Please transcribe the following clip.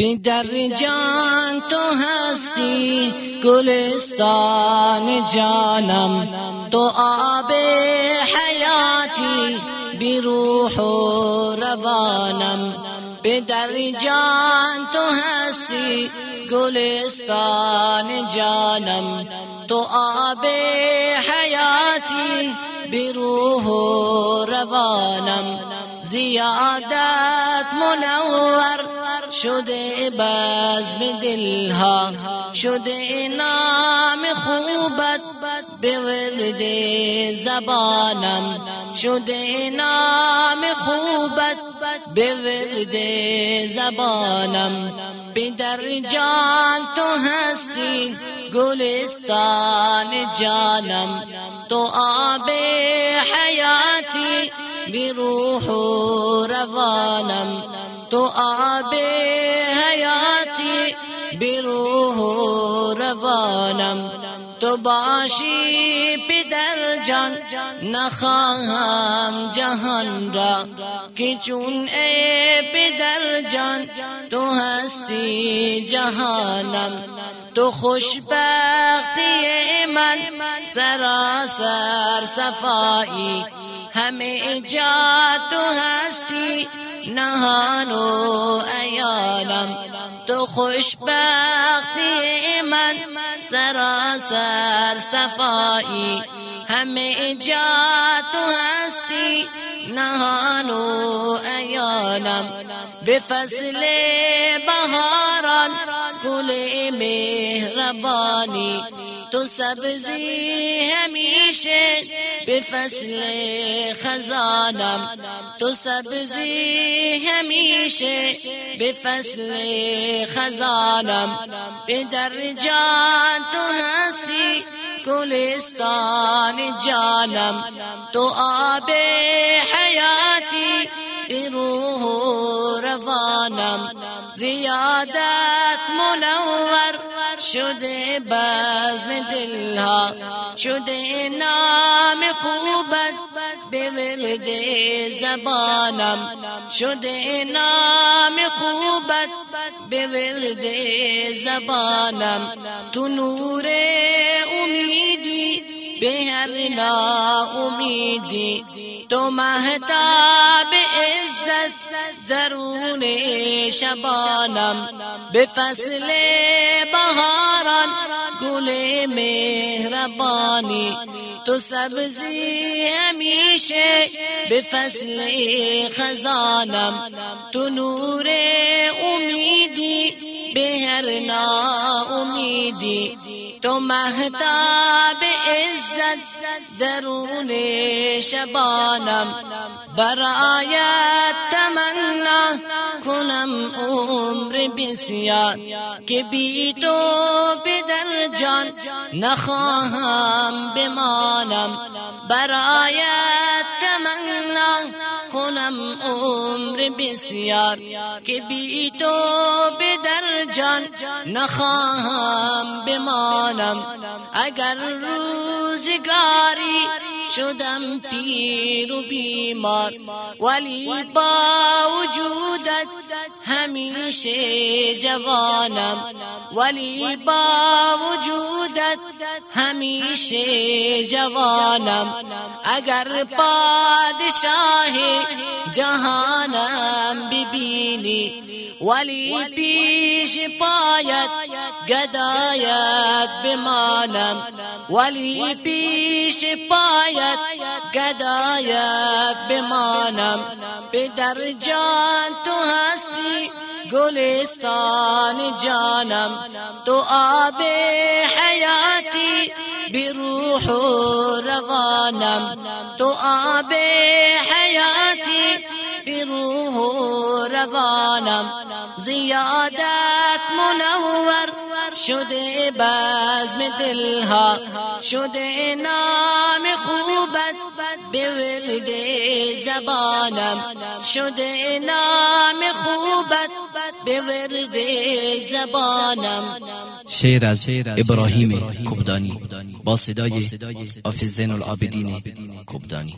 بی در جان تو هستی گلستان جانم. تو آب حیاتی بی روح و روانم. به در جان تو هستی گلستان جانم. تو آب حیاتی بی روح و روانم. زیادت منور شده بزم دلها شده نام خوبت به ورد زبانم. شده نام خوبت به ورد زبانم. به در جان تو هستی گلستان جانم. تو آب حیاتی بی روح و روانم. تو آب حیاتی بی روح و روانم. تو باشی پدر جان نخواهم جهان را. که چون ای پدر جان تو هستی جهانم. تو خوشبختی من سراسر صفایی. همه جا تو هستی نهان و ایالم تو خوشبختی من سراسر صفایی همه جا تو هستی. نهان و ایالم به فصل بهاران گل مهربانی تو سبزی همیشه به فصل خزانم. تو سبزی همیشه به فصل خزانم. به در جان تو هستی گلستان جانم. تو آب حیاتی روح روانم. زیادت منور شده بزم دلها شده نام خوبت به ورد زبانم. شده نام خوبت به ورد زبانم. تو نور امیدی به هر نا امیدی تو مهتاب عزت درون شبانم. به فصل بهاران گل مهربانی. تو سبزی همیشه به فصل خزانم. تو نور امیدی به هر نا امیدی تو مهتاب عزت درون شبانم. برایت تمنا کنم عمر بسیار که بی تو به در جان نخواهم بمانم. برایت تمنا کنم عمر بسیار که بی تو به در جان نخواهم بمانم. اگر روزگاری شدم پیر و بیمار ولی با وجودت همیشه جوانم ولی با وجودت همیشه جوانم. اگر پادشاه جهانم ببینی ولی پیش پایت گدایت بمانم. ولی پیش پایت گدایت بمانم. به در جان تو گلستان جانم تو آب حیاتی بروح روانم. تو آب حیاتی بروح روانم. زیادت منور شده بزم دلها شده نام خوبت به ورد زبانم شده نام خوبت به ورد زبانم. شعر از ابراهیم کبدانی با صدای آفیز زین العابدین کبدانی.